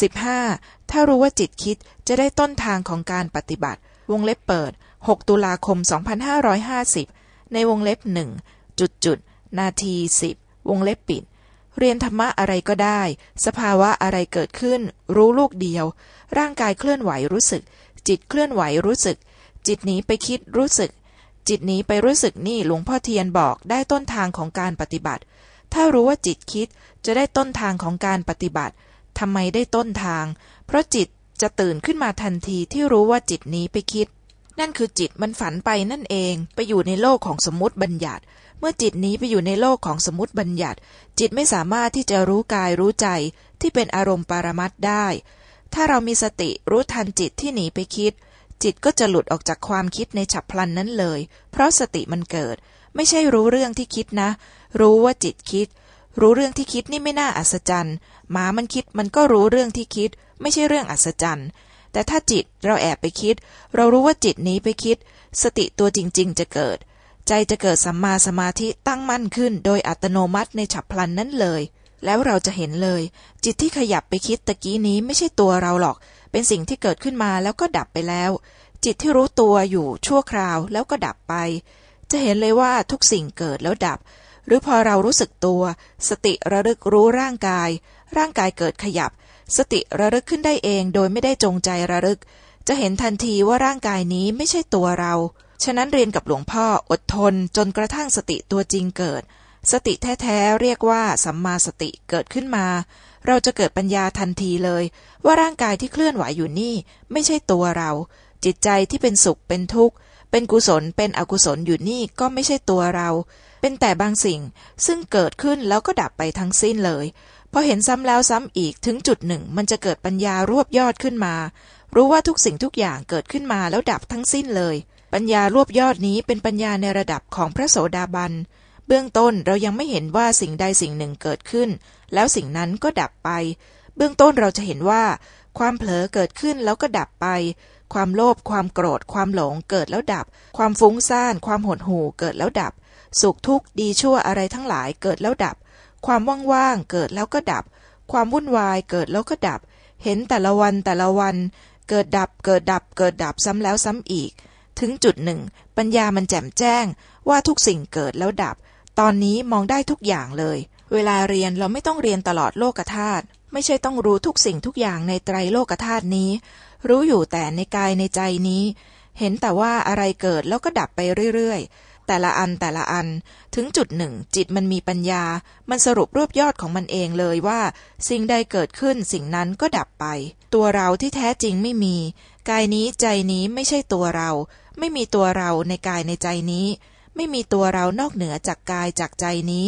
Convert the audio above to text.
15. ถ้ารู้ว่าจิตคิดจะได้ต้นทางของการปฏิบัติ วงเล็บเปิด 6 ตุลาคม 2550 ในวงเล็บหนึ่งจุดจุดนาทีสิบวงเล็บปิด เรียนธรรมะอะไรก็ได้ สภาวะอะไรเกิดขึ้น รู้ลูกเดียว ร่างกายเคลื่อนไหวรู้สึก จิตเคลื่อนไหวรู้สึก จิตหนีไปคิดรู้สึก จิตหนีไปรู้สึกนี่หลวงพ่อเทียนบอกได้ต้นทางของการปฏิบัติ ถ้ารู้ว่าจิตคิดจะได้ต้นทางของการปฏิบัติ ทำไมได้ต้นทาง เพราะจิตจะตื่นขึ้นมาทันทีที่รู้ว่าจิตนี้ไปคิด นั่นคือจิตมันฝันไปนั่นเองไปอยู่ในโลกของสมมติบัญญัติ เมื่อจิตนี้ไปอยู่ในโลกของสมมติบัญญัติ จิตไม่สามารถที่จะรู้กายรู้ใจที่เป็นอารมณ์ปารมัตได้ ถ้าเรามีสติรู้ทันจิตที่หนีไปคิด จิตก็จะหลุดออกจากความคิดในฉับพลันนั้นเลย เพราะสติมันเกิด ไม่ใช่รู้เรื่องที่คิดนะ รู้ว่าจิตคิด รู้เรื่องที่คิดนี่ไม่น่าอัศจรรย์ หมามันคิดมันก็รู้เรื่องที่คิด ไม่ใช่เรื่องอัศจรรย์ แต่ถ้าจิตเราแอบไปคิด เรารู้ว่าจิตนี้ไปคิด สติตัวจริง ๆ จะเกิด ใจจะเกิดสัมมาสมาธิตั้งมั่นขึ้น โดยอัตโนมัติในฉับพลันนั้นเลย แล้วเราจะเห็นเลย จิตที่ขยับไปคิดตะกี้นี้ไม่ใช่ตัวเราหรอก เป็นสิ่งที่เกิดขึ้นมาแล้วก็ดับไปแล้ว จิตที่รู้ตัวอยู่ชั่วคราวแล้วก็ดับไป จะเห็นเลยว่าทุกสิ่งเกิดแล้วดับ หรือพอเรารู้สึกตัว สติระลึกรู้ร่างกาย ร่างกายเกิดขยับ สติระลึกขึ้นได้เองโดยไม่ได้จงใจระลึก จะเห็นทันทีว่าร่างกายนี้ไม่ใช่ตัวเรา ฉะนั้นเรียนกับหลวงพ่ออดทนจนกระทั่งสติตัวจริงเกิด สติแท้ๆเรียกว่าสัมมาสติเกิดขึ้นมา เราจะเกิดปัญญาทันทีเลย ว่าร่างกายที่เคลื่อนไหวอยู่นี่ ไม่ใช่ตัวเรา จิตใจที่เป็นสุขเป็นทุกข์เป็นกุศลเป็นอกุศลอยู่นี่ก็ไม่ใช่ตัวเรา เป็นแต่บางสิ่งซึ่งเกิดขึ้นแล้วก็ดับไปทั้งสิ้นเลยพอเห็นซ้ำแล้วซ้ำอีกถึงจุดหนึ่ง มันจะเกิดปัญญารวบยอดขึ้นมา รู้ว่าทุกสิ่งทุกอย่างเกิดขึ้นมาแล้วดับทั้งสิ้นเลย ปัญญารวบยอดนี้เป็นปัญญาในระดับของพระโสดาบันเบื้องต้นเรายังไม่เห็นว่าสิ่งใดสิ่งหนึ่งเกิดขึ้น แล้วสิ่งนั้นก็ดับไป เบื้องต้นเราจะเห็นว่า ความเผลอเกิดขึ้นแล้วก็ดับไป ความโลภความโกรธ ความหลงเกิดแล้วดับ ความฟุ้งซ่าน ความหดหู่เกิดแล้วดับ สุขทุกข์ดีชั่วอะไรทั้งหลายเกิดแล้วดับ ความว่างๆเกิดแล้วก็ดับ ความวุ่นวายเกิดแล้วก็ดับ เห็นแต่ละวันแต่ละวัน เกิดดับเกิดดับเกิดดับซ้ำแล้วซ้ำอีก ถึงจุดหนึ่ง ปัญญามันแจ่มแจ้ง ว่าทุกสิ่งเกิดแล้วดับ ตอนนี้มองได้ทุกอย่างเลย เวลาเรียนเราไม่ต้องเรียนตลอดโลกธาตุ ไม่ใช่ต้องรู้ทุกสิ่งทุกอย่างในไตรโลกธาตุนี้ รู้อยู่แต่ในกายในใจนี้ เห็นแต่ว่าอะไรเกิดแล้วก็ดับไปเรื่อยๆ แต่ละอันแต่ละอัน ถึงจุดหนึ่ง จิตมันมีปัญญา มันสรุปรวบยอดของมันเองเลยว่า สิ่งใดเกิดขึ้นสิ่งนั้นก็ดับไป ตัวเราที่แท้จริงไม่มี กายนี้ใจนี้ไม่ใช่ตัวเรา ไม่มีตัวเราในกายในใจนี้ ไม่มีตัวเรานอกเหนือจากกายจากใจนี้